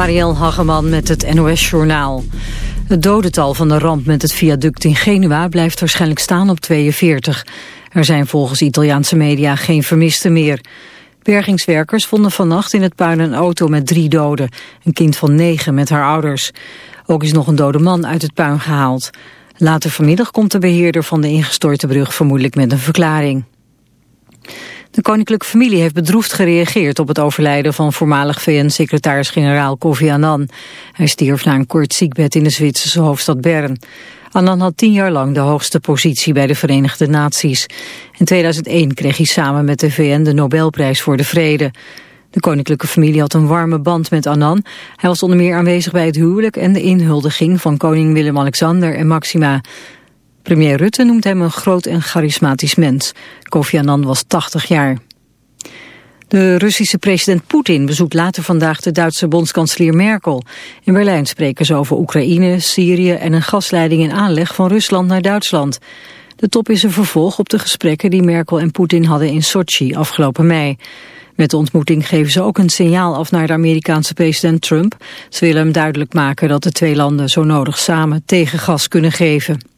Marielle Hageman met het NOS Journaal. Het dodental van de ramp met het viaduct in Genua blijft waarschijnlijk staan op 42. Er zijn volgens Italiaanse media geen vermisten meer. Bergingswerkers vonden vannacht in het puin een auto met drie doden. Een kind van negen met haar ouders. Ook is nog een dode man uit het puin gehaald. Later vanmiddag komt de beheerder van de ingestorte brug vermoedelijk met een verklaring. De koninklijke familie heeft bedroefd gereageerd op het overlijden van voormalig VN-secretaris-generaal Kofi Annan. Hij stierf na een kort ziekbed in de Zwitserse hoofdstad Bern. Annan had tien jaar lang de hoogste positie bij de Verenigde Naties. In 2001 kreeg hij samen met de VN de Nobelprijs voor de Vrede. De koninklijke familie had een warme band met Annan. Hij was onder meer aanwezig bij het huwelijk en de inhuldiging van koning Willem-Alexander en Maxima. Premier Rutte noemt hem een groot en charismatisch mens. Kofi Annan was 80 jaar. De Russische president Poetin bezoekt later vandaag de Duitse bondskanselier Merkel. In Berlijn spreken ze over Oekraïne, Syrië en een gasleiding in aanleg van Rusland naar Duitsland. De top is een vervolg op de gesprekken die Merkel en Poetin hadden in Sochi afgelopen mei. Met de ontmoeting geven ze ook een signaal af naar de Amerikaanse president Trump. Ze willen hem duidelijk maken dat de twee landen zo nodig samen tegengas kunnen geven.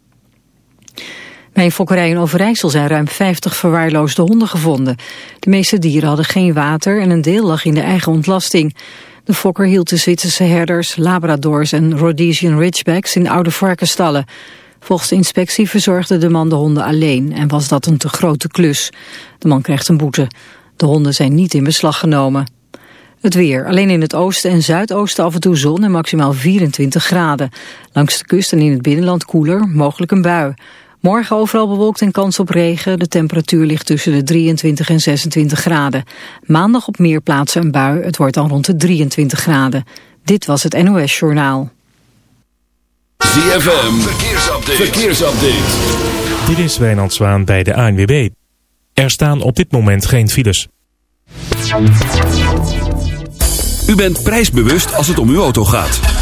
Bij een fokkerij in Overijssel zijn ruim 50 verwaarloosde honden gevonden. De meeste dieren hadden geen water en een deel lag in de eigen ontlasting. De fokker hield de Zwitserse herders, labradors en Rhodesian Ridgebacks in oude varkenstallen. Volgens de inspectie verzorgde de man de honden alleen en was dat een te grote klus. De man krijgt een boete. De honden zijn niet in beslag genomen. Het weer. Alleen in het oosten en zuidoosten af en toe zon en maximaal 24 graden. Langs de kust en in het binnenland koeler, mogelijk een bui. Morgen overal bewolkt en kans op regen. De temperatuur ligt tussen de 23 en 26 graden. Maandag op meer plaatsen een bui. Het wordt dan rond de 23 graden. Dit was het NOS Journaal. ZFM. Verkeersupdate. Verkeersupdate. Dit is Wijnand Zwaan bij de ANWB. Er staan op dit moment geen files. U bent prijsbewust als het om uw auto gaat.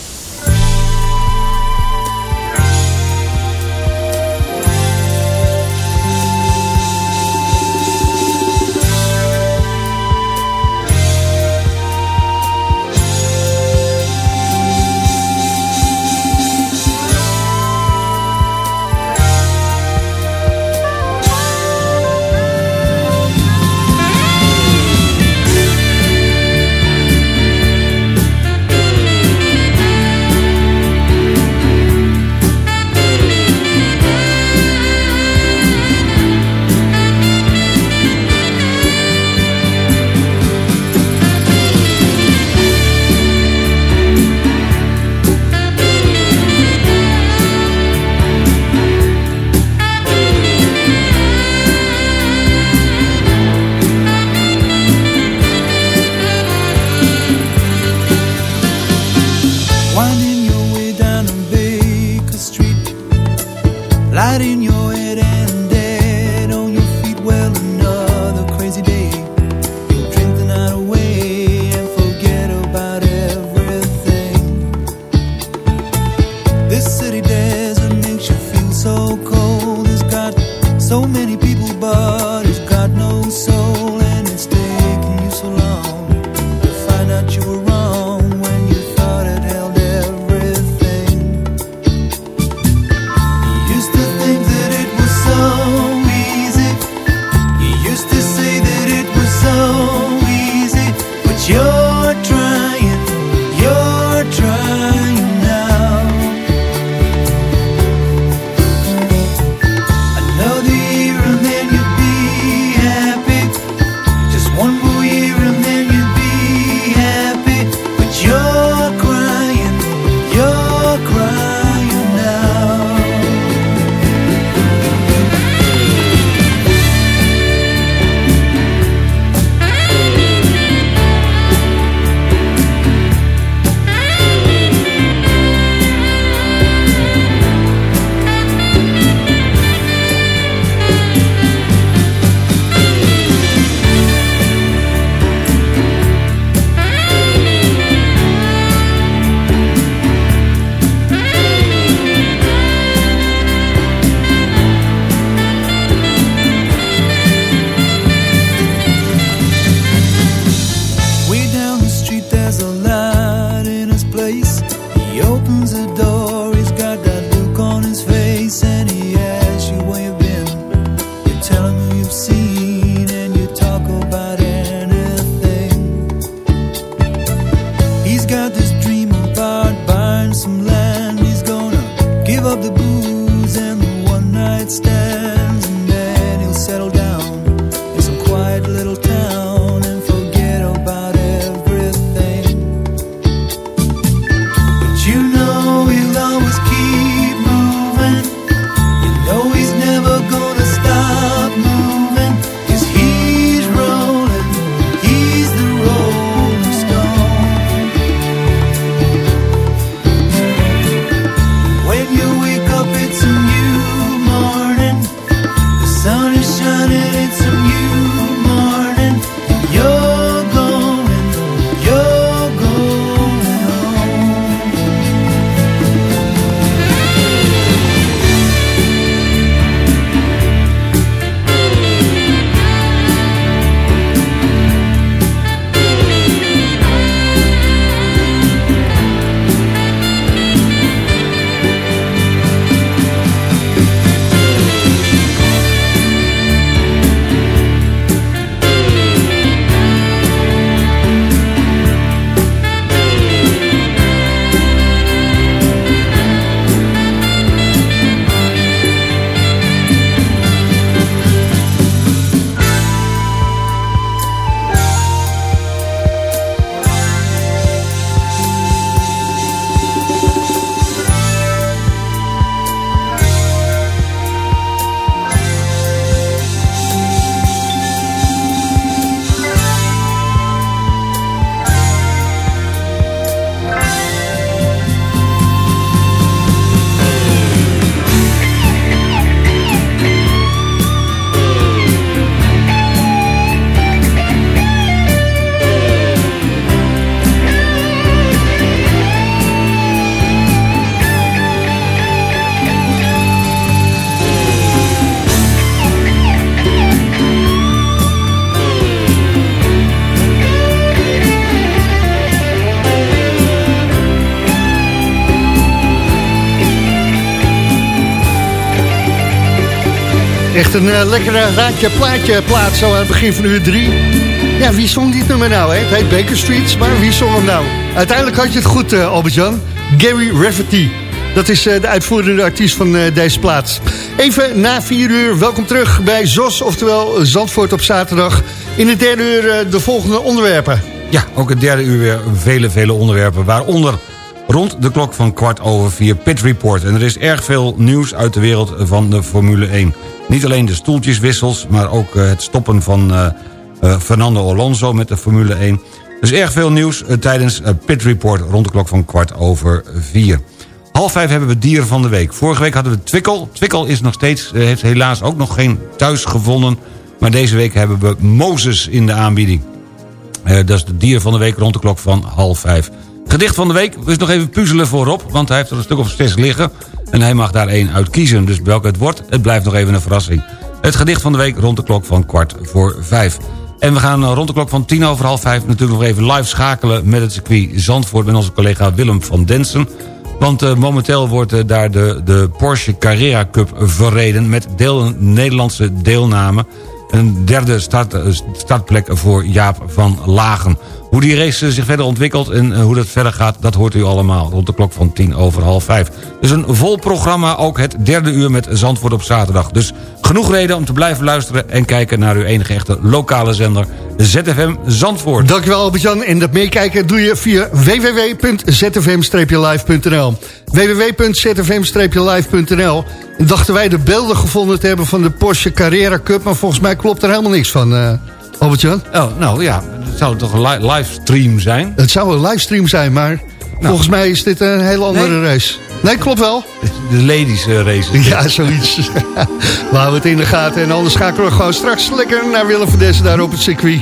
Een uh, lekkere raadje plaatje plaat zo aan het begin van uur 3. Ja, wie zong dit nummer nou? Hè? Heet Baker Street, maar wie zong hem nou? Uiteindelijk had je het goed, uh, Albert-Jan. Gary Rafferty. Dat is de uitvoerende artiest van deze plaats. Even na 4 uur, welkom terug bij ZOS, oftewel Zandvoort op zaterdag. In het derde uur de volgende onderwerpen. Ja, ook het derde uur weer vele, vele onderwerpen. Waaronder rond de klok van kwart over vier Pit Report. En er is erg veel nieuws uit de wereld van de Formule 1. Niet alleen de stoeltjeswissels, maar ook eh, het stoppen van uh, uh, Fernando Alonso met de Formule 1. Dus erg veel nieuws tijdens Pit Report rond de klok van kwart over vier. Half vijf hebben we dieren van de week. Vorige week hadden we Twikkel. Twikkel is nog steeds, heeft helaas ook nog geen thuis gevonden. Maar deze week hebben we Mozes in de aanbieding. dat is de dier van de week rond de klok van half vijf. Gedicht van de week is nog even puzzelen voorop... want hij heeft er een stuk of zes liggen... en hij mag daar één uit kiezen. Dus welke het wordt, het blijft nog even een verrassing. Het gedicht van de week rond de klok van kwart voor vijf. En we gaan rond de klok van tien over half vijf... natuurlijk nog even live schakelen met het circuit Zandvoort... met onze collega Willem van Densen. Want uh, momenteel wordt uh, daar de, de Porsche Carrera Cup verreden... met deel, Nederlandse deelname. Een derde start, startplek voor Jaap van Lagen. Hoe die race zich verder ontwikkelt en eh, hoe dat verder gaat... dat hoort u allemaal rond de klok van tien over half vijf. Dus een vol programma, ook het derde uur met Zandvoort op zaterdag. Dus genoeg reden om te blijven luisteren... en kijken naar uw enige echte lokale zender ZFM Zandvoort. Dankjewel Albert-Jan. En dat meekijken doe je via www.zfm-live.nl www.zfm-live.nl En dachten wij de beelden gevonden te hebben van de Porsche Carrera Cup... maar volgens mij klopt er helemaal niks van... Uh... Albert-Jan? Oh, nou ja, het zou toch een livestream zijn? Het zou een livestream zijn, maar nou. volgens mij is dit een hele andere race. Nee, klopt wel. De ladies uh, race. Ja, zoiets. we houden het in de gaten en anders schakelen we gewoon straks lekker naar Willem van Dessen daar op het circuit.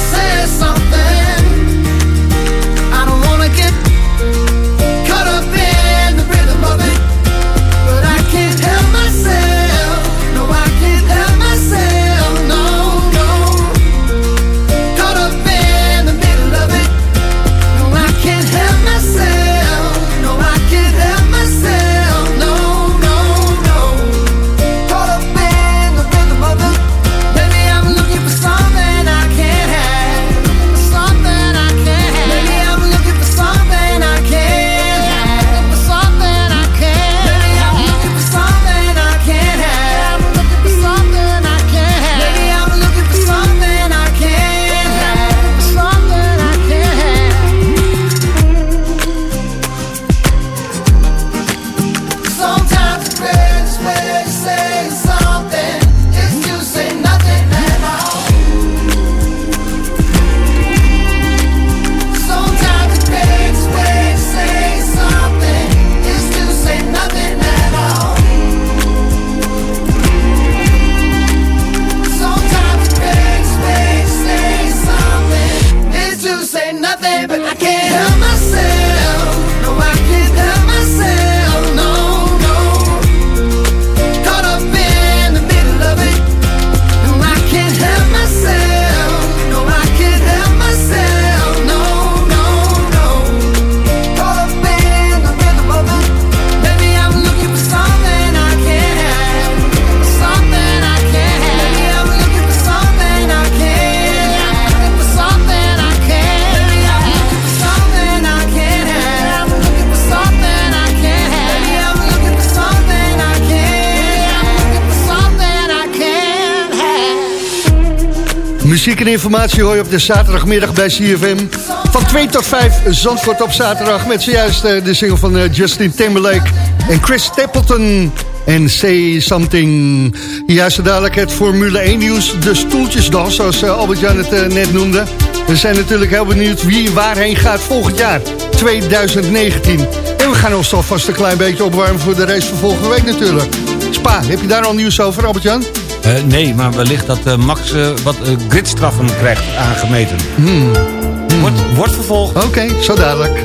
Informatie hoor je op de zaterdagmiddag bij CFM. Van 2 tot 5, Zandvoort op zaterdag... met zojuist eh, de single van eh, Justin Timberlake en Chris Stapleton... En Say Something. Juist dadelijk het Formule 1 nieuws. De stoeltjesdans, zoals uh, Albert-Jan het net noemde. We zijn natuurlijk heel benieuwd wie waarheen gaat volgend jaar. 2019. En we gaan ons alvast een klein beetje opwarmen voor de race van volgende week natuurlijk. Spa, heb je daar al nieuws over, Albert-Jan? Uh, nee, maar wellicht dat uh, Max uh, wat gridstraffen krijgt aangemeten. Hmm. Hmm. Wordt, wordt vervolgd. Oké, okay, zo dadelijk.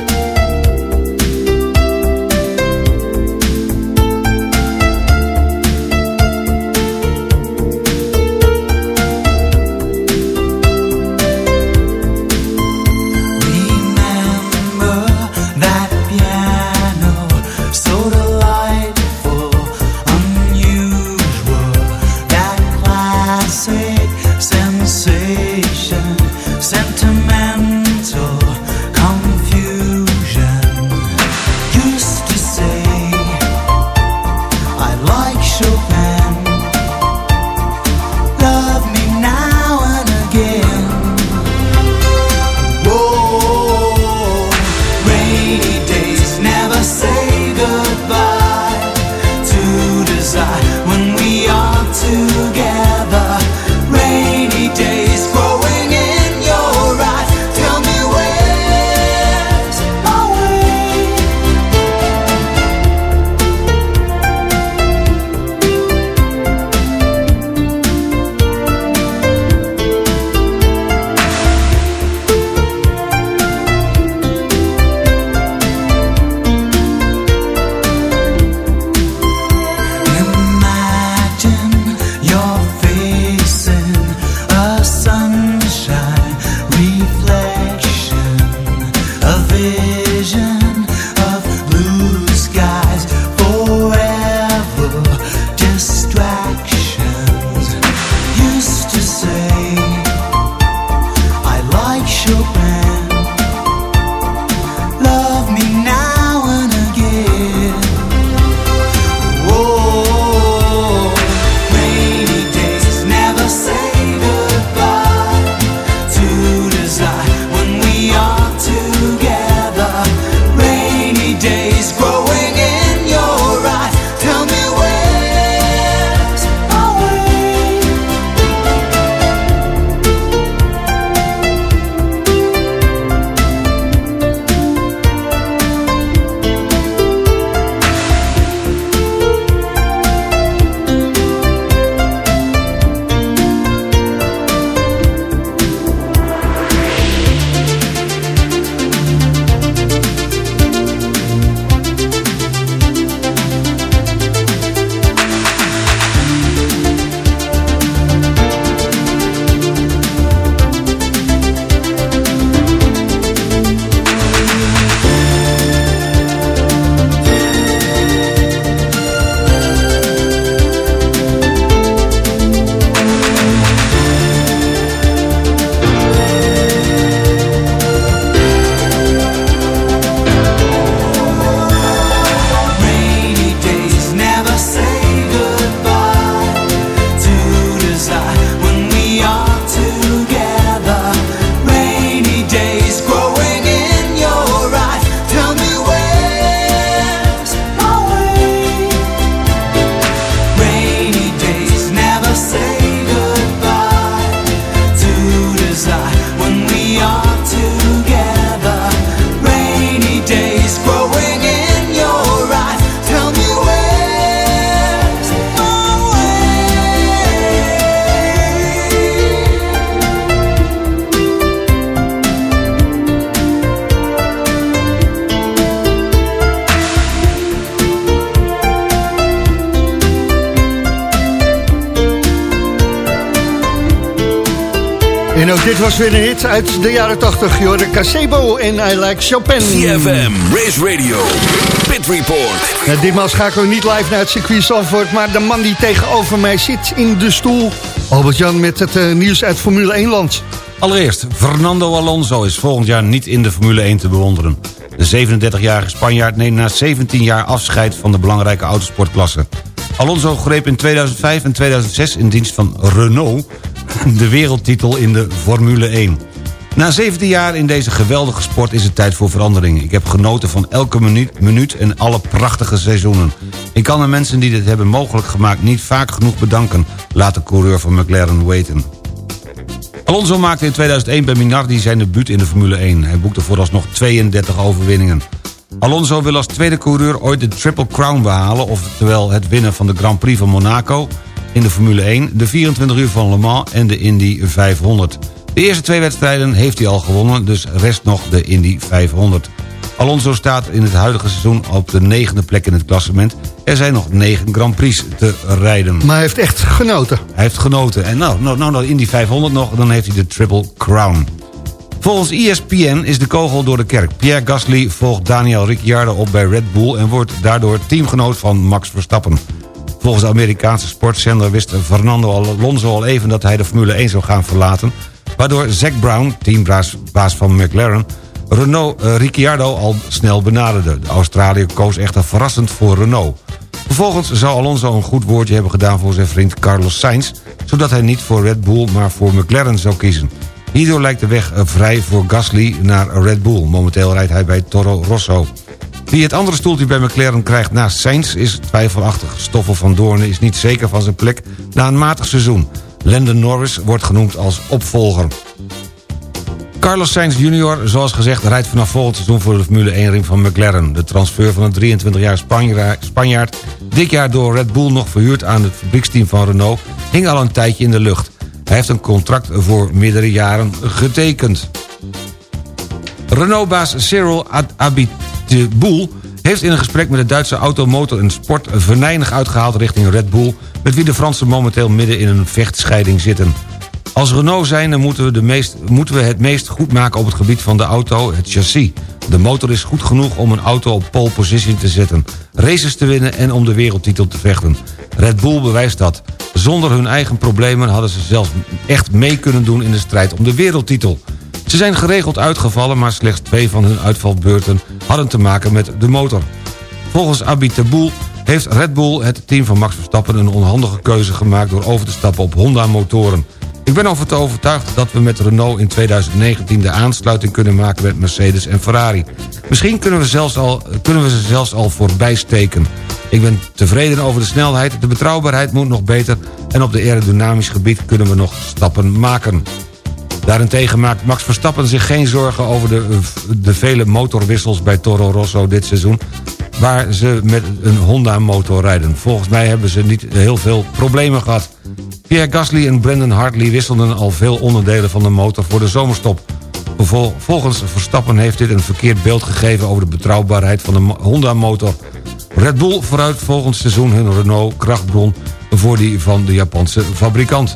Dit was weer een hit uit de jaren 80. Jorde Casebo en I Like Chopin. CFM, Race Radio, Pit Report. Ja, ditmaal schakelen we niet live naar het circuit Zandvoort... maar de man die tegenover mij zit in de stoel... Albert-Jan met het uh, nieuws uit Formule 1 land. Allereerst, Fernando Alonso is volgend jaar niet in de Formule 1 te bewonderen. De 37-jarige Spanjaard neemt na 17 jaar afscheid van de belangrijke autosportklasse. Alonso greep in 2005 en 2006 in dienst van Renault de wereldtitel in de Formule 1. Na 17 jaar in deze geweldige sport is het tijd voor verandering. Ik heb genoten van elke minuut, minuut en alle prachtige seizoenen. Ik kan de mensen die dit hebben mogelijk gemaakt niet vaak genoeg bedanken... laat de coureur van McLaren weten. Alonso maakte in 2001 bij Minardi zijn debuut in de Formule 1. Hij boekte vooralsnog 32 overwinningen. Alonso wil als tweede coureur ooit de Triple Crown behalen... oftewel het winnen van de Grand Prix van Monaco in de Formule 1... de 24 uur van Le Mans en de Indy 500. De eerste twee wedstrijden heeft hij al gewonnen, dus rest nog de Indy 500. Alonso staat in het huidige seizoen op de negende plek in het klassement. Er zijn nog negen Grand Prix te rijden. Maar hij heeft echt genoten. Hij heeft genoten. En nou, nou, nou, nou in die 500 nog, dan heeft hij de Triple Crown. Volgens ESPN is de kogel door de kerk. Pierre Gasly volgt Daniel Ricciardo op bij Red Bull... en wordt daardoor teamgenoot van Max Verstappen. Volgens de Amerikaanse sportzender wist Fernando Alonso al even... dat hij de Formule 1 zou gaan verlaten... waardoor Zack Brown, teambaas van McLaren... Renault uh, Ricciardo al snel benaderde. De Australiër koos echter verrassend voor Renault. Vervolgens zou Alonso een goed woordje hebben gedaan voor zijn vriend Carlos Sainz... zodat hij niet voor Red Bull, maar voor McLaren zou kiezen. Hierdoor lijkt de weg eh, vrij voor Gasly naar Red Bull. Momenteel rijdt hij bij Toro Rosso. Wie het andere stoeltje bij McLaren krijgt naast Sainz is twijfelachtig. Stoffel van Doornen is niet zeker van zijn plek na een matig seizoen. Landon Norris wordt genoemd als opvolger. Carlos Sainz Jr., zoals gezegd, rijdt vanaf volgend seizoen voor de Formule 1-ring van McLaren. De transfer van een 23-jarige Spanjaard, dit jaar door Red Bull nog verhuurd aan het fabrieksteam van Renault, hing al een tijdje in de lucht. Hij heeft een contract voor meerdere jaren getekend. Renault-baas Cyril Abiteboul heeft in een gesprek met de Duitse automotor en sport venijnig uitgehaald richting Red Bull... met wie de Fransen momenteel midden in een vechtscheiding zitten. Als Renault zijn moeten we, de meest, moeten we het meest goed maken op het gebied van de auto, het chassis. De motor is goed genoeg om een auto op pole position te zetten, races te winnen en om de wereldtitel te vechten. Red Bull bewijst dat. Zonder hun eigen problemen hadden ze zelfs echt mee kunnen doen in de strijd om de wereldtitel. Ze zijn geregeld uitgevallen, maar slechts twee van hun uitvalbeurten hadden te maken met de motor. Volgens Abitaboul heeft Red Bull, het team van Max Verstappen... een onhandige keuze gemaakt door over te stappen op Honda-motoren. Ik ben over overtuigd dat we met Renault in 2019 de aansluiting kunnen maken met Mercedes en Ferrari. Misschien kunnen we, zelfs al, kunnen we ze zelfs al voorbij steken. Ik ben tevreden over de snelheid, de betrouwbaarheid moet nog beter... en op de aerodynamisch gebied kunnen we nog stappen maken. Daarentegen maakt Max Verstappen zich geen zorgen over de, de vele motorwissels bij Toro Rosso dit seizoen waar ze met een Honda-motor rijden. Volgens mij hebben ze niet heel veel problemen gehad. Pierre Gasly en Brendan Hartley wisselden al veel onderdelen van de motor voor de zomerstop. Volgens Verstappen heeft dit een verkeerd beeld gegeven... over de betrouwbaarheid van de Honda-motor. Red Bull vooruit volgend seizoen hun Renault-krachtbron... voor die van de Japanse fabrikant.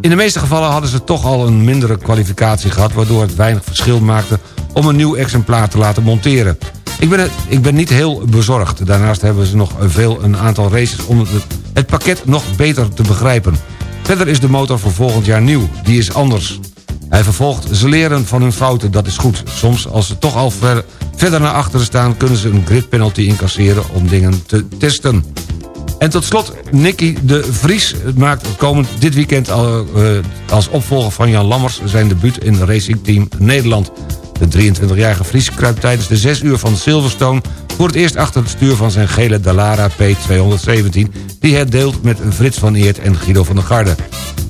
In de meeste gevallen hadden ze toch al een mindere kwalificatie gehad... waardoor het weinig verschil maakte om een nieuw exemplaar te laten monteren. Ik ben, ik ben niet heel bezorgd. Daarnaast hebben ze nog veel, een aantal races om het, pakket nog beter te begrijpen. Verder is de motor voor volgend jaar nieuw. Die is anders. Hij vervolgt, ze leren van hun fouten, dat is goed. Soms, als ze toch al ver, verder naar achteren staan... kunnen ze een grid penalty incasseren om dingen te testen. En tot slot, Nicky de Vries maakt komend dit weekend... Uh, als opvolger van Jan Lammers zijn debuut in Racing Team Nederland. De 23-jarige Vries kruipt tijdens de 6 uur van Silverstone... voor het eerst achter het stuur van zijn gele Dallara P217... die hij deelt met Frits van Eert en Guido van der Garde.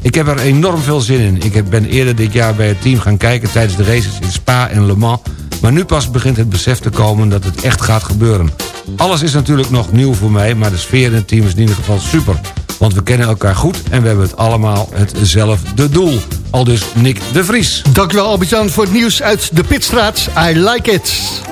Ik heb er enorm veel zin in. Ik ben eerder dit jaar bij het team gaan kijken... tijdens de races in Spa en Le Mans... maar nu pas begint het besef te komen dat het echt gaat gebeuren. Alles is natuurlijk nog nieuw voor mij... maar de sfeer in het team is in ieder geval super... Want we kennen elkaar goed en we hebben het allemaal hetzelfde doel. Al dus Nick de Vries. Dankjewel Albert-Jan voor het nieuws uit de Pitstraat. I like it.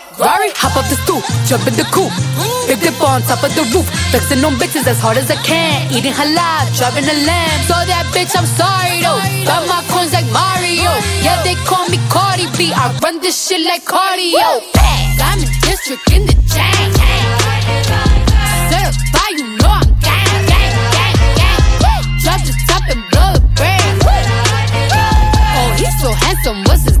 jump in the coop. Big dip on top of the roof. Flexing on bitches as hard as I can. Eating halal, driving a lamb. So that bitch, I'm sorry though. Got my coins like Mario. Yeah, they call me Cardi B. I run this shit like cardio. Diamond district in the chain. Certified, you know I'm gang, gang, gang, gang. Drop the top and blow the brand. Oh, he's so handsome, what's his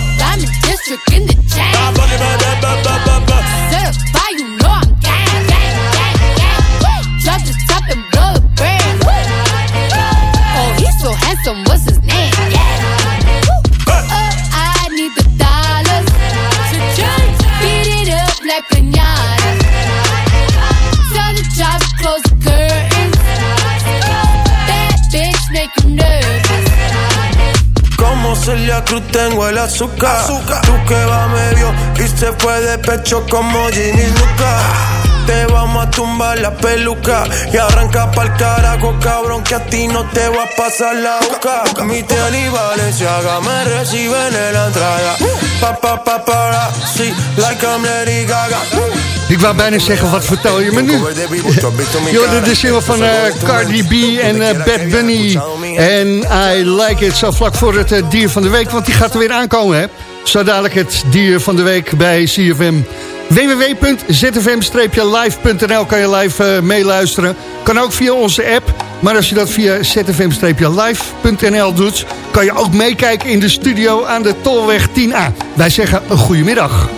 District in the chain. Certified, you know I'm gang, gang, gang, gang. Drop the top and blow the brand. Oh, he's so handsome, what's Celia Cruz tengo el azúcar. Tú que va medio y se fue de pecho como Ginny Luca. Te vamos a tumbar la peluca y arranca pa'l carajo, cabrón, que a ti no te va a pasar la boca. Mi tele y Valenciaga me reciben en la entrada. Pa, pa, pa, para, sí, like I'm Lady Gaga. Ik wou bijna zeggen, wat vertel je me nu? Je hoorde de single van eh, Cardi B en eh, Bad Bunny. En I Like It, zo vlak voor het eh, dier van de week. Want die gaat er weer aankomen, hè? Zo dadelijk het dier van de week bij CFM. www.zfm-live.nl kan je live meeluisteren. Kan ook via onze app. Maar als je dat via zfm-live.nl doet... kan je ook meekijken in de studio aan de Tolweg 10A. Wij zeggen een goedemiddag.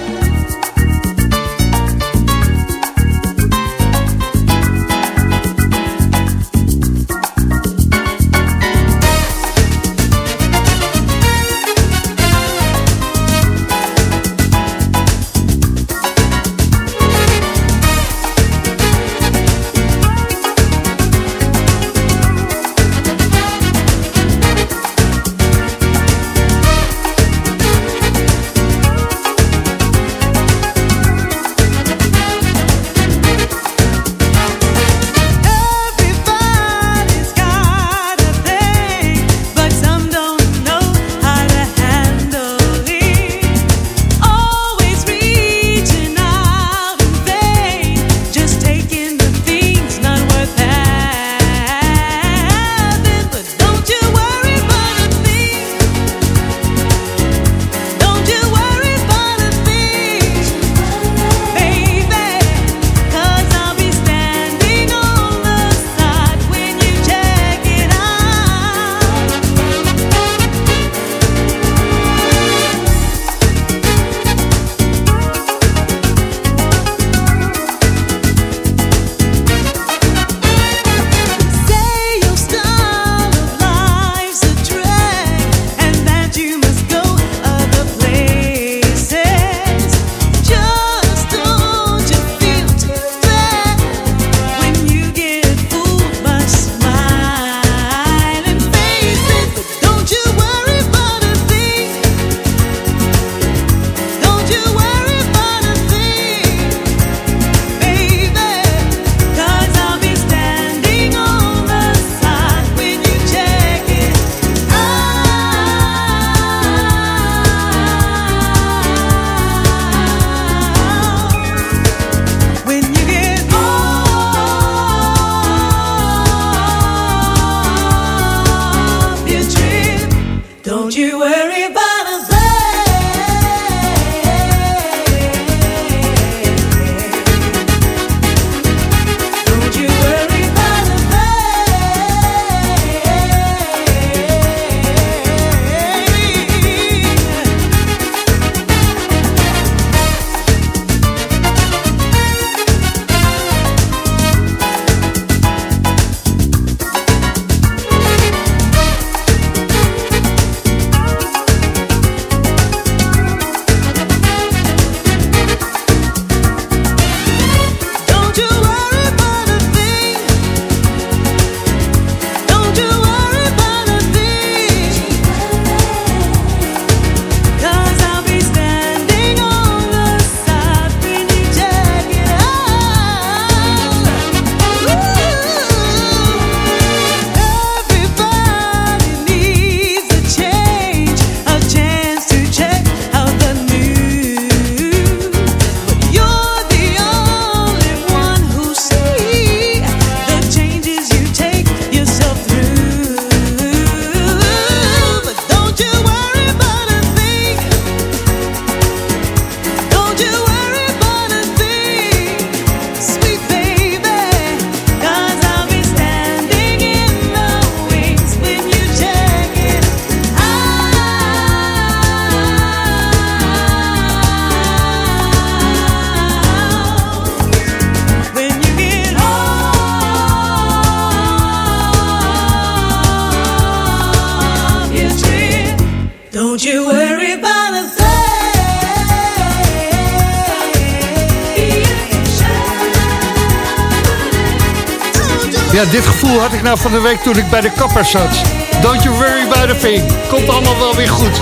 Van de week toen ik bij de kapper zat. Don't you worry about a thing. Komt allemaal wel weer goed.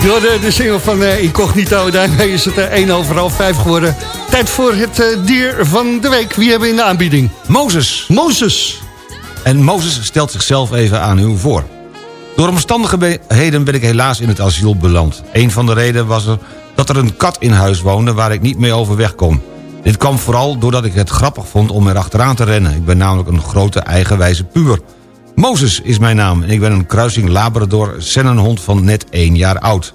De, de single van uh, Incognito, daarmee is het uh, 1 over half 5 geworden. Tijd voor het uh, dier van de week. Wie hebben we in de aanbieding? Mozes. Mozes. En Mozes stelt zichzelf even aan u voor. Door omstandigheden ben ik helaas in het asiel beland. Een van de redenen was er dat er een kat in huis woonde waar ik niet mee overweg kon. Dit kwam vooral doordat ik het grappig vond om er achteraan te rennen. Ik ben namelijk een grote eigenwijze puur. Mozes is mijn naam en ik ben een kruising Labrador Sennenhond van net één jaar oud.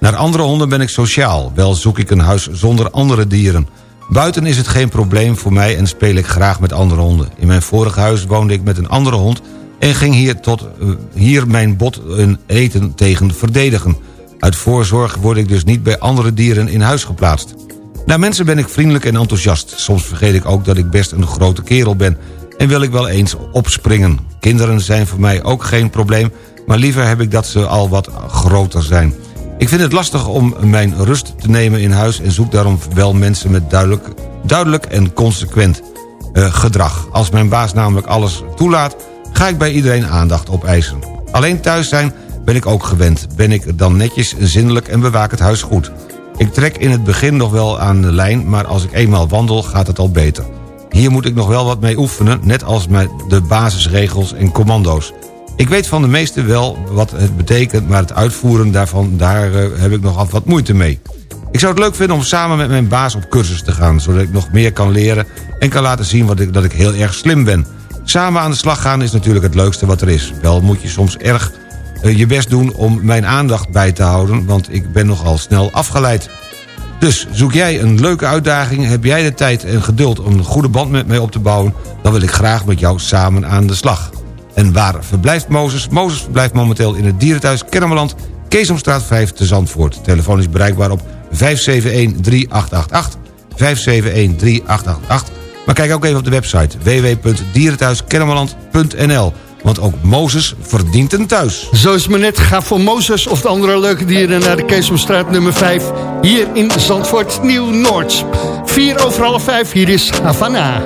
Naar andere honden ben ik sociaal, wel zoek ik een huis zonder andere dieren. Buiten is het geen probleem voor mij en speel ik graag met andere honden. In mijn vorige huis woonde ik met een andere hond... en ging hier, tot, uh, hier mijn bot en eten tegen verdedigen. Uit voorzorg word ik dus niet bij andere dieren in huis geplaatst. Naar mensen ben ik vriendelijk en enthousiast. Soms vergeet ik ook dat ik best een grote kerel ben... en wil ik wel eens opspringen. Kinderen zijn voor mij ook geen probleem... maar liever heb ik dat ze al wat groter zijn. Ik vind het lastig om mijn rust te nemen in huis... en zoek daarom wel mensen met duidelijk, duidelijk en consequent uh, gedrag. Als mijn baas namelijk alles toelaat... ga ik bij iedereen aandacht opeisen. Alleen thuis zijn ben ik ook gewend. Ben ik dan netjes, zindelijk en bewaak het huis goed. Ik trek in het begin nog wel aan de lijn... maar als ik eenmaal wandel gaat het al beter. Hier moet ik nog wel wat mee oefenen... net als met de basisregels en commando's. Ik weet van de meeste wel wat het betekent... maar het uitvoeren daarvan, daar uh, heb ik nog wat moeite mee. Ik zou het leuk vinden om samen met mijn baas op cursus te gaan... zodat ik nog meer kan leren en kan laten zien wat ik, dat ik heel erg slim ben. Samen aan de slag gaan is natuurlijk het leukste wat er is. Wel moet je soms erg je best doen om mijn aandacht bij te houden... want ik ben nogal snel afgeleid. Dus zoek jij een leuke uitdaging, heb jij de tijd en geduld... om een goede band met mij op te bouwen... dan wil ik graag met jou samen aan de slag. En waar verblijft Mozes? Mozes verblijft momenteel in het dierenthuis Kennemerland... Keesomstraat 5 te Zandvoort. Telefoon is bereikbaar op 571-3888. 571-3888. Maar kijk ook even op de website www.dierenthuiskennemerland.nl want ook Mozes verdient een thuis. Zo is maar net. Ga voor Mozes of de andere leuke dieren naar de Keesomstraat nummer 5. Hier in Zandvoort, Nieuw-Noord. 4 over half 5, hier is. Havana,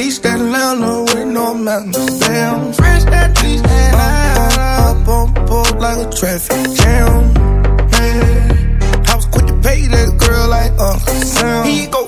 East Atlanta with no mountains. Damn, fresh out East Atlanta. Up on board like a traffic jam. Man, I was quick to pay that girl like Uncle Sam. You go,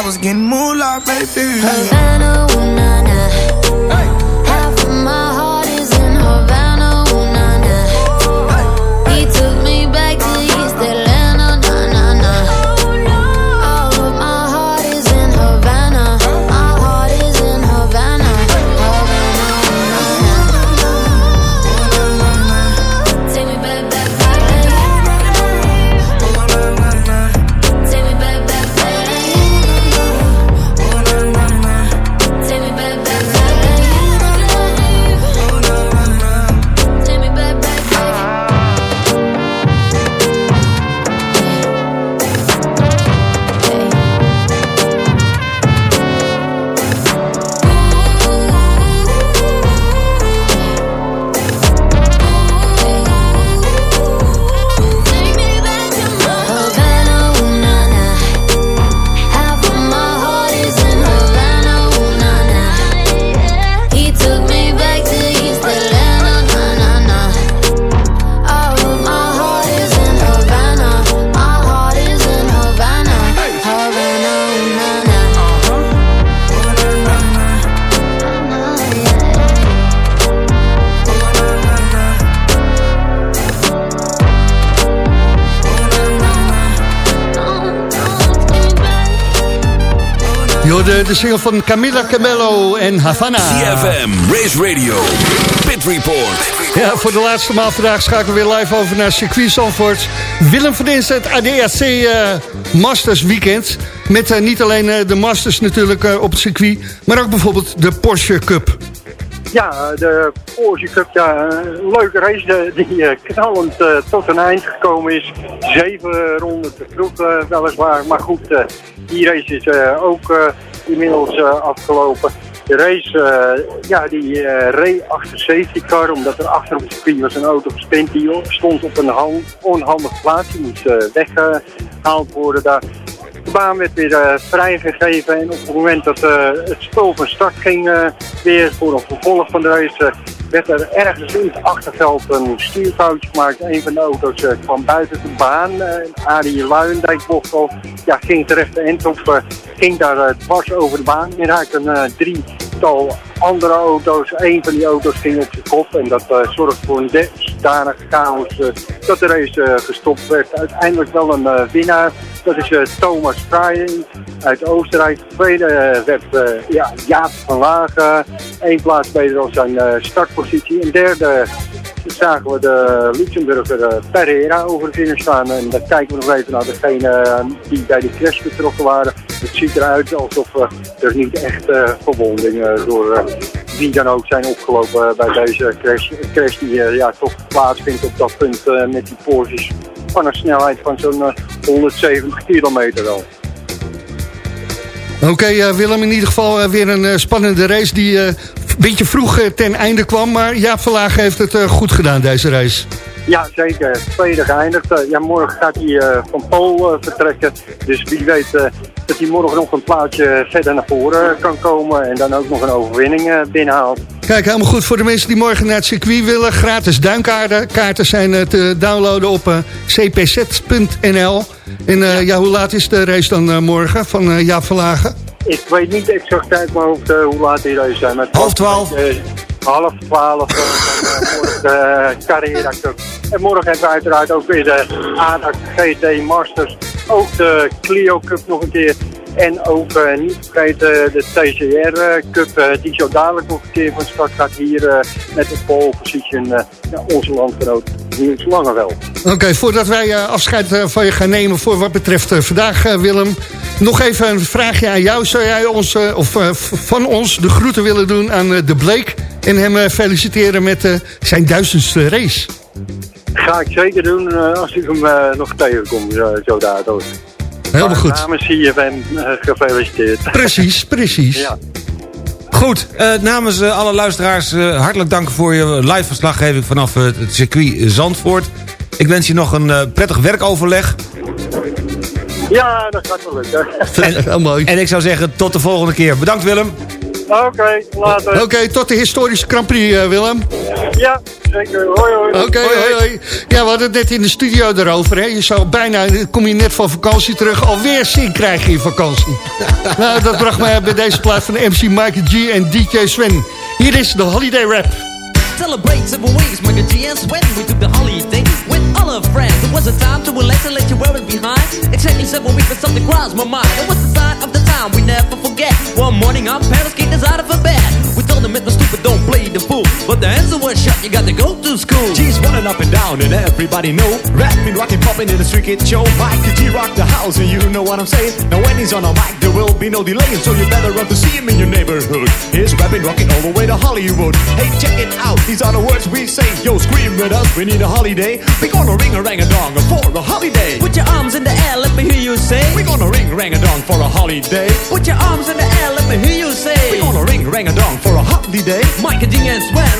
I was getting moolah, baby. Havana, ooh na na. De, de single van Camila Cabello en Havana. CFM, Race Radio, Pit Report. Ja, voor de laatste maal vandaag schakelen we weer live over naar circuit Zandvoort. Willem van Dinst, het ADAC uh, Masters Weekend. Met uh, niet alleen uh, de Masters natuurlijk op het circuit, maar ook bijvoorbeeld de Porsche Cup. Ja, de Porsche ja, een leuke race die knallend tot een eind gekomen is. Zeven ronden te vroeg weliswaar, maar goed, die race is ook inmiddels afgelopen. De race, ja, die uh, reed achter safety car, omdat er achter op het circuit was een auto gespind. Die stond op een onhandige plaats, die moest weggehaald worden daar. De baan werd weer vrijgegeven en op het moment dat het spul van start ging weer voor een vervolg van de race werd er ergens in het achterveld een stuurfoutje gemaakt. Een van de auto's kwam buiten de baan. Arie Luijendijk bocht Ja, ging terecht de end op. Ging daar dwars over de baan. En raakte een drietal andere auto's. Een van die auto's ging op zijn kop. En dat zorgde voor een dusdanig chaos dat de race gestopt werd. Uiteindelijk wel een winnaar. Dat is Thomas Freien uit Oostenrijk. Tweede werd ja, Jaap van Lagen. Eén plaats beter dan zijn startpositie. En derde zagen we de Luxemburger Pereira over de finish staan. En dan kijken we nog even naar degene die bij de crash betrokken waren. Het ziet eruit alsof uh, er niet echt uh, verwondingen door wie dan ook zijn opgelopen bij deze crash. crash die ja, toch plaatsvindt op dat punt met die Porsches van een snelheid van zo'n 170 kilometer wel. Oké, okay, Willem, in ieder geval weer een spannende race die beetje vroeg eh, ten einde kwam. Maar Jaap Verlaag heeft het eh, goed gedaan, deze reis. Ja, zeker. Tweede geëindigd. Eh, ja, morgen gaat hij van Pool vertrekken. Dus wie weet dat hij morgen nog een plaatje verder naar voren kan komen. En dan ook nog een overwinning binnenhaalt. Kijk, helemaal goed voor de mensen die morgen naar het circuit willen. Gratis duinkaarten. Kaarten zijn te downloaden op cpz.nl. En ja. ja. hoe laat is de race dan morgen van Jaap Verlagen? Ik weet niet exact uit mijn hoofd uh, hoe laat die race zijn. half twaalf? Uh, half twaalf uh, morgen de Carrera Cup. En morgen hebben we uiteraard ook weer de ADAC GT Masters. Ook de Clio Cup nog een keer. En ook uh, niet vergeten de TCR Cup, uh, die zo dadelijk nog een keer van start gaat hier uh, met de pole position ja, onze landgenoot Niels wel. Oké, voordat wij afscheid van je gaan nemen voor wat betreft vandaag Willem. Nog even een vraagje aan jou. Zou jij ons, of van ons de groeten willen doen aan de Bleek en hem feliciteren met zijn duizendste race? Ga ik zeker doen als ik hem nog tegenkom, zo dadelijk. Helemaal goed. Namens CFM gefeliciteerd. Precies, precies. ja. Goed, namens alle luisteraars hartelijk dank voor je live verslaggeving vanaf het circuit Zandvoort. Ik wens je nog een prettig werkoverleg. Ja, dat gaat wel lukken. Heel mooi. En ik zou zeggen, tot de volgende keer. Bedankt Willem. Oké, okay, later. Oké, okay, tot de historische Grand Prix, uh, Willem. Ja, zeker. Hoi, hoi. Oké, okay, hoi, hoi. Ja, we hadden het net in de studio erover. Hè. Je zou bijna, kom je net van vakantie terug, alweer zin krijgen in vakantie. nou, dat bracht mij bij deze plaats van MC Mikey G en DJ Sven. Hier is de Holiday Rap. Celebrate several ways, Michael G and Sven. We took the holiday with all our friends. It was a time to relax and let you wear it behind. Exactly several weeks, but something crossed my mind. It was the sign of the time we never forget. One morning, our parents kicked us out of bed. But the answer was shut, you got to go to school. G's running up and down, and everybody know. Rapping, rocking, popping in the street kid show. Mike G rock the house, and you know what I'm saying. Now when he's on a mic, there will be no delay, so you better run to see him in your neighborhood. He's rapping, rocking all the way to Hollywood. Hey, check it out, these are the words we say. Yo, scream with us, we need a holiday. We gonna ring a rang a dong for a holiday. Put your arms in the air, let me hear you say. We gonna ring rang a dong for a holiday. Put your arms in the air, let me hear you say. We gonna ring rang a dong for a holiday. Mike and Ding and Sven,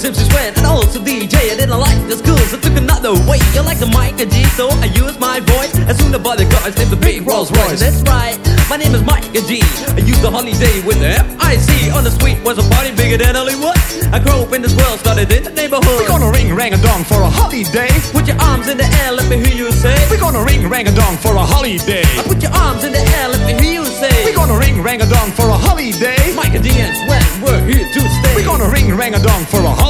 Is MC Swen and also DJ. I didn't like the schools, I took another way. You like the Micah G, so I use my voice. As soon as the cars named the big Rolls Royce. That's right, my name is Micah G. I use the holiday with the F-I-C. On the street was a party bigger than Hollywood. I grew up in this world, started in the neighborhood. We're gonna ring rang a dong for a holiday. Put your arms in the air, let me hear you say. We're gonna ring rang a dong for a holiday. Put your arms in the air, let me hear you say. We're gonna ring rang a dong for a holiday. Micah G and Swen, we're here to stay. We're gonna ring rang a dong for a holiday.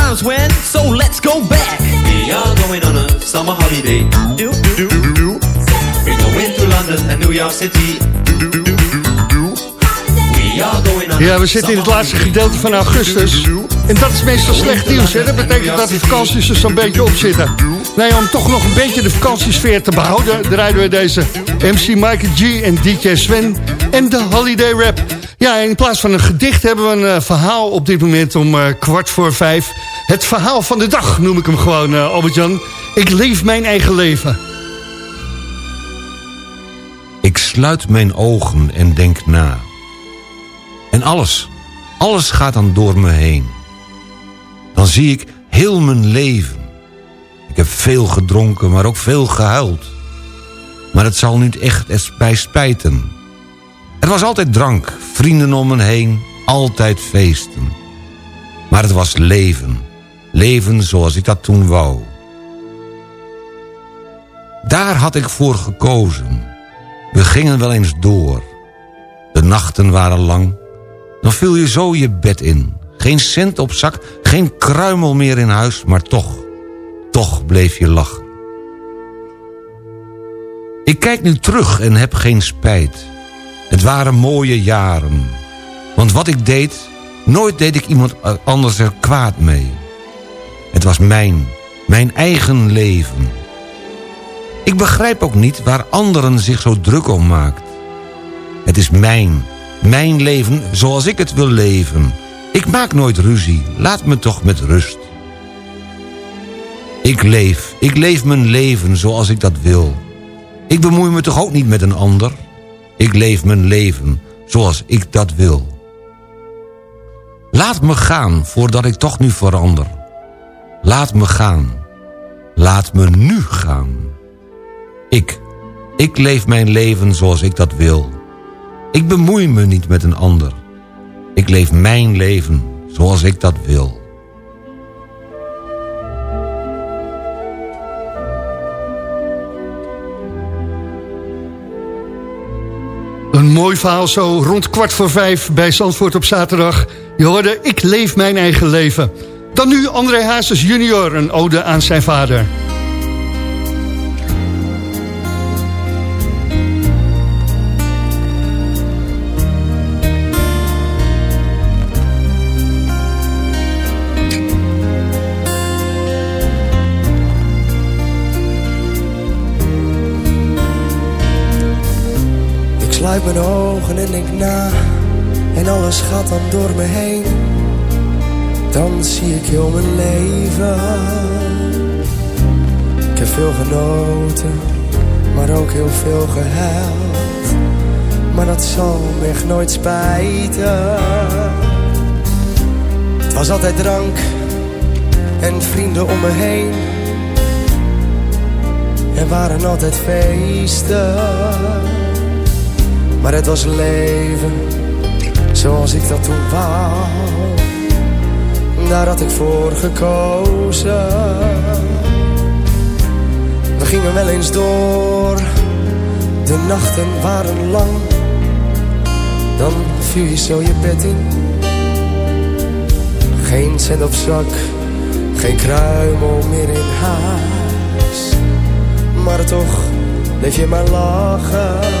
times when, so let's go back. We are going on a summer holiday. Do, do, do, do. We go into London and New York City. We are going on Ja, we zitten in het laatste gedeelte van augustus. En dat is meestal slecht nieuws. Hè? Dat betekent dat de vakanties er zo'n beetje op zitten. Nee, om toch nog een beetje de vakantiesfeer te behouden... draaien we deze MC Michael G en DJ Sven en de Holiday Rap. Ja, in plaats van een gedicht hebben we een eh, verhaal op dit moment om eh, kwart voor vijf. Het verhaal van de dag noem ik hem gewoon, uh, Albert-Jan. Ik leef mijn eigen leven. Ik sluit mijn ogen en denk na. En alles, alles gaat dan door me heen. Dan zie ik heel mijn leven. Ik heb veel gedronken, maar ook veel gehuild. Maar het zal niet echt bij spijten. Er was altijd drank, vrienden om me heen, altijd feesten. Maar het was leven, leven zoals ik dat toen wou. Daar had ik voor gekozen. We gingen wel eens door. De nachten waren lang. Dan viel je zo je bed in. Geen cent op zak, geen kruimel meer in huis, maar toch, toch bleef je lachen. Ik kijk nu terug en heb geen spijt. Het waren mooie jaren. Want wat ik deed, nooit deed ik iemand anders er kwaad mee. Het was mijn, mijn eigen leven. Ik begrijp ook niet waar anderen zich zo druk om maakt. Het is mijn, mijn leven zoals ik het wil leven. Ik maak nooit ruzie, laat me toch met rust. Ik leef, ik leef mijn leven zoals ik dat wil. Ik bemoei me toch ook niet met een ander? Ik leef mijn leven zoals ik dat wil. Laat me gaan voordat ik toch nu verander. Laat me gaan. Laat me nu gaan. Ik, ik leef mijn leven zoals ik dat wil. Ik bemoei me niet met een ander. Ik leef mijn leven zoals ik dat wil. Een mooi verhaal zo rond kwart voor vijf bij Zandvoort op zaterdag. Je hoorde Ik leef mijn eigen leven. Dan nu André Hazes junior, een ode aan zijn vader. Sluit mijn ogen en denk na. En alles gaat dan door me heen. Dan zie ik heel mijn leven. Ik heb veel genoten Maar ook heel veel gehuild. Maar dat zal me echt nooit spijten. Het was altijd drank En vrienden om me heen. Er waren altijd feesten maar het was leven zoals ik dat toen wou. Daar had ik voor gekozen. We gingen wel eens door, de nachten waren lang. Dan viel je zo je bed in. Geen cent op zak, geen kruimel meer in huis. Maar toch bleef je maar lachen.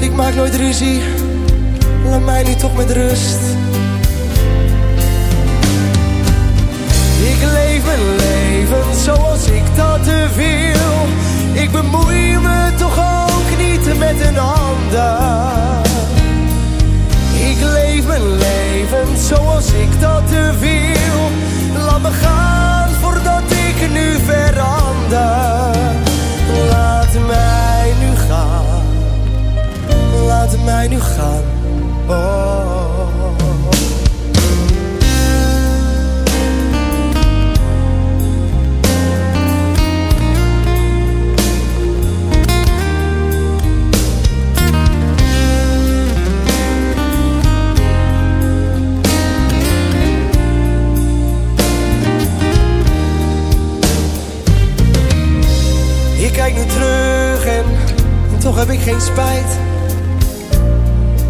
Ik maak nooit ruzie, laat mij nu toch met rust. Ik leef mijn leven zoals ik dat wil. Ik bemoei me toch ook niet met een ander. Ik leef mijn leven zoals ik dat wil. Laat me gaan voordat ik nu verander. Laat mij nu gaan mij nu. Oh. Ik kijk nu terug en toch heb ik geen spijt.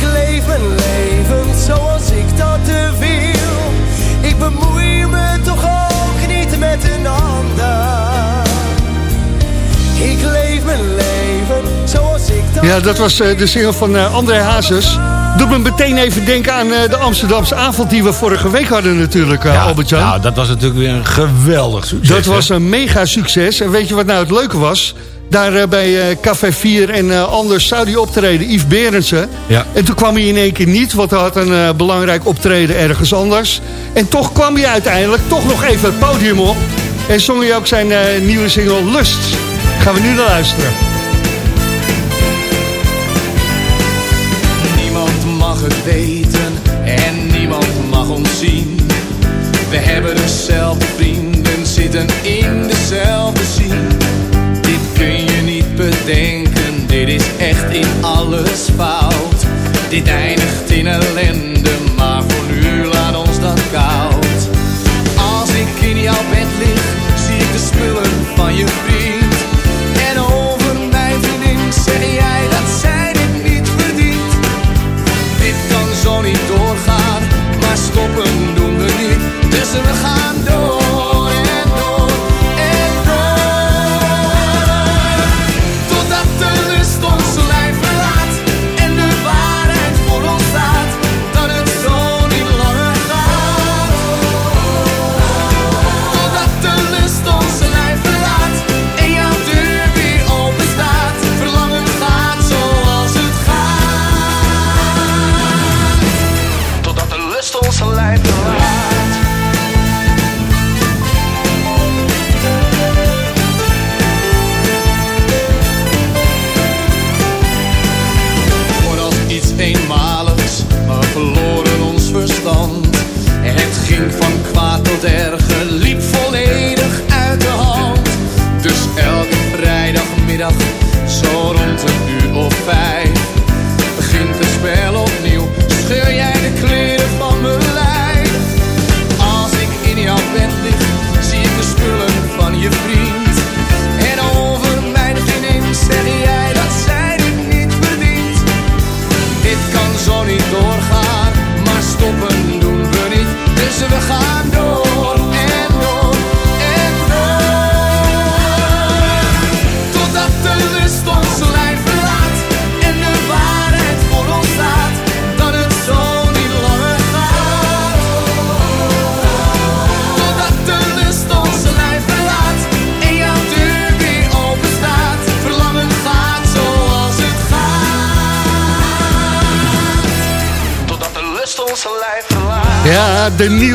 Ik leef mijn leven zoals ik dat wil. Ik bemoei me toch ook niet met een ander. Ik leef mijn leven zoals ik dat Ja, dat was eh, de single van eh, André Hazes. Doet me meteen even denken aan eh, de Amsterdamse avond die we vorige week hadden natuurlijk, uh, Albert-Jan. Nou, dat was natuurlijk weer een geweldig succes. Dat hè? was een mega succes. En weet je wat nou het leuke was? Daar bij eh, Café 4 en eh, anders zou die optreden, Yves Berendsen. Ja. En toen kwam hij in één keer niet, want hij had een eh, belangrijk optreden ergens anders. En toch kwam hij uiteindelijk toch nog even het podium op. En zong hij ook zijn eh, nieuwe single Lust. Gaan we nu naar luisteren. Niemand mag het weten en niemand mag ons zien. We hebben dezelfde vrienden, zitten in dezelfde zin. Dit kun je niet bedenken, dit is echt in alles fout. Dit eindigt in ellende,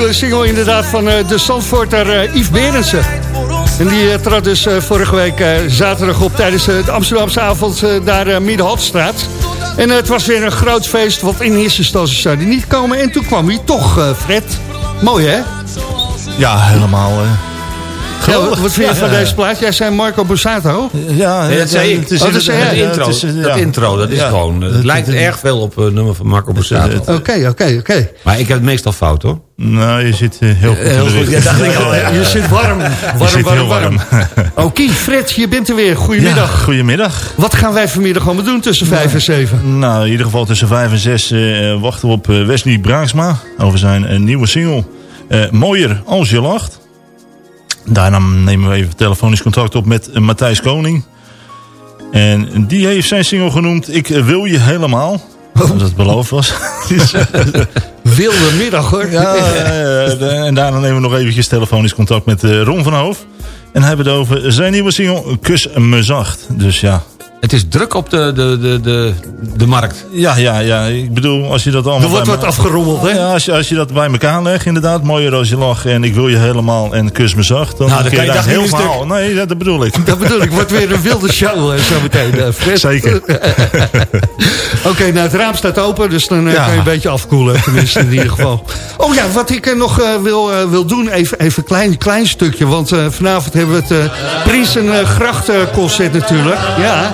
nieuwe single inderdaad van eh, de Zandvoorter eh, Yves Berendsen. En die eh, trad dus vorige week zaterdag op tijdens de Amsterdamse avond daar Middenhaltstraat. En het was weer een groot feest, want in eerste instantie zou hij niet komen. En toen kwam hij toch, Fred. Mooi hè? Ja, helemaal. Eh, Ja, wat vind je Ja, van ja, deze plaat? Jij zei Marco Borsato. Ja, dat zei ik. het is Oh, intro, ja, het is, eh, dat intro, dat is Ja. gewoon... Het lijkt het- erg veel op het nummer van Marco Borsato. Oké, oké, oké. Maar ik heb het meestal fout, hoor. Nou, je zit eh, heel goed. Heel goed, ja, dacht ik al. Je zit warm. Je Warm, zit warm, heel warm. Oké, Fred, je bent er weer. Goedemiddag. Ja, goedemiddag. Wat gaan wij vanmiddag allemaal doen tussen 5 en 7? Nou, in ieder geval tussen 5 en 6 eh, wachten we op eh, Wesley Braaksma over zijn eh, nieuwe single. Eh, Mooier als je lacht. Daarna nemen we even telefonisch contact op met eh, Matthijs Koning. En die heeft zijn single genoemd Ik wil je helemaal. Zoals het beloofd was. Eh, Wilde middag hoor. ja, eh, en daarna nemen we nog eventjes telefonisch contact met Ron van Hoof. En hebben het over zijn nieuwe single Kus me zacht. Dus ja, Het is druk op de, de, de, de, de markt. Ja, ja, ja. Ik bedoel, als je dat allemaal... Er wordt wat me- afgerommeld, hè? Ja, als je, als je dat bij elkaar legt, inderdaad. Mooie roosje lach en ik wil je helemaal en kus me zacht. Dan, Nou, dan kun je daar heel verhaal... Nee, dat, dat bedoel ik. Dat bedoel ik, wordt weer een wilde show eh, zo meteen, eh, Fred. Zeker. Oké, nou het raam staat open, dus dan eh, Ja. kan je een beetje afkoelen. Tenminste, in ieder geval. Oh ja, wat ik eh, nog eh, wil, wil doen, even, even een klein, klein stukje. Want eh, vanavond hebben we het eh Prins en natuurlijk. Ja,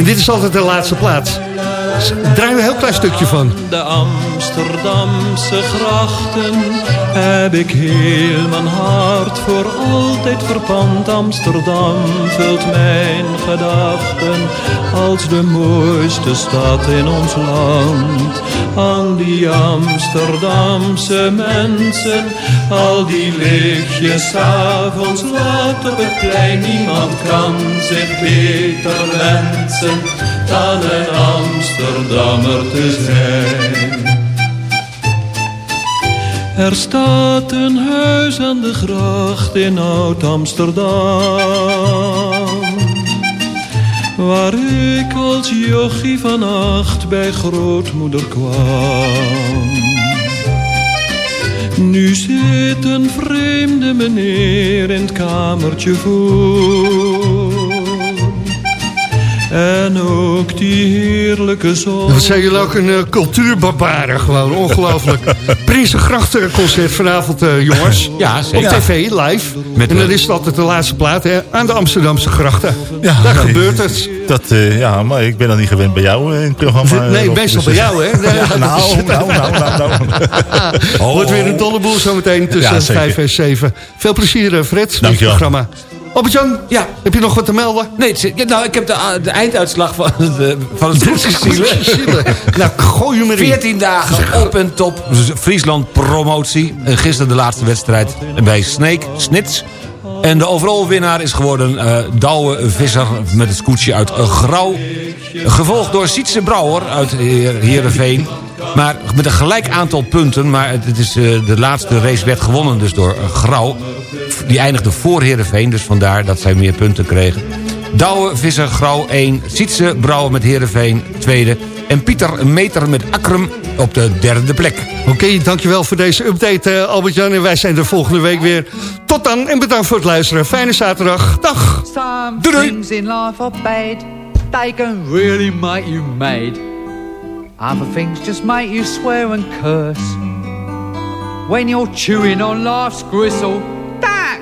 en dit is altijd de laatste plaats. Dus we een heel klein stukje van. De Amsterdamse grachten heb ik heel mijn hart voor altijd verpand. Amsterdam vult mijn gedachten als de mooiste stad in ons land. Al die Amsterdamse mensen, al die lichtjes avonds laat op het plein. Niemand kan zich beter wensen dan een Amsterdammer te zijn. Er staat een huis aan de gracht in Oud-Amsterdam. Waar ik als jochie van acht bij grootmoeder kwam. Nu zit een vreemde meneer in het kamertje voor. En ook die heerlijke zon. Wat zijn jullie ook een uh, cultuurbarbaren gewoon, ongelooflijk. Prinsengrachtenconcert vanavond, uh, jongens. Ja, zeker. Op tv, live. Met en dan is het altijd de laatste plaat, hè, aan de Amsterdamse grachten. Ja, Daar nee, gebeurt het. Dat, eh, ja, maar ik ben dan niet gewend bij jou eh, in het programma. Nee, meestal Dus, bij eh, jou, hè? Nee, Ja, dat nou, nou, nou, nou, nou. Wordt weer een dolle boel zometeen tussen Ja, zeker. 5 en 7. Veel plezier, eh, Fred, met het programma. Albert-Jan, Ja. heb je nog wat te melden? Nee, het zit- ja, nou, ik heb de, de einduitslag van, de, van het Zielen. nou, gooi hem erin. 14 dagen op en top. Friesland promotie. En gisteren de laatste wedstrijd bij Sneek, Snits. En de overall winnaar is geworden eh Douwe Visser met het scootje uit eh, Grauw. Gevolgd door Sietse Brouwer uit Heer- Heerenveen. Maar met een gelijk aantal punten. Maar het is, eh, de laatste race werd gewonnen dus door eh, Grauw. Die eindigde voor Heerenveen. Dus vandaar dat zij meer punten kregen. Douwe Visser Grauw 1. Sietse Brouwer met Heerenveen tweede. En Pieter Meter met Akrum op de derde plek. Oké, dankjewel voor deze update, eh, Albert-Jan. En wij zijn er volgende week weer. Tot dan en bedankt voor het luisteren. Fijne zaterdag. Dag. Doei, doei. things in life are bad. They can really make you mad. Other things just make you swear and curse. When you're chewing on life's gristle,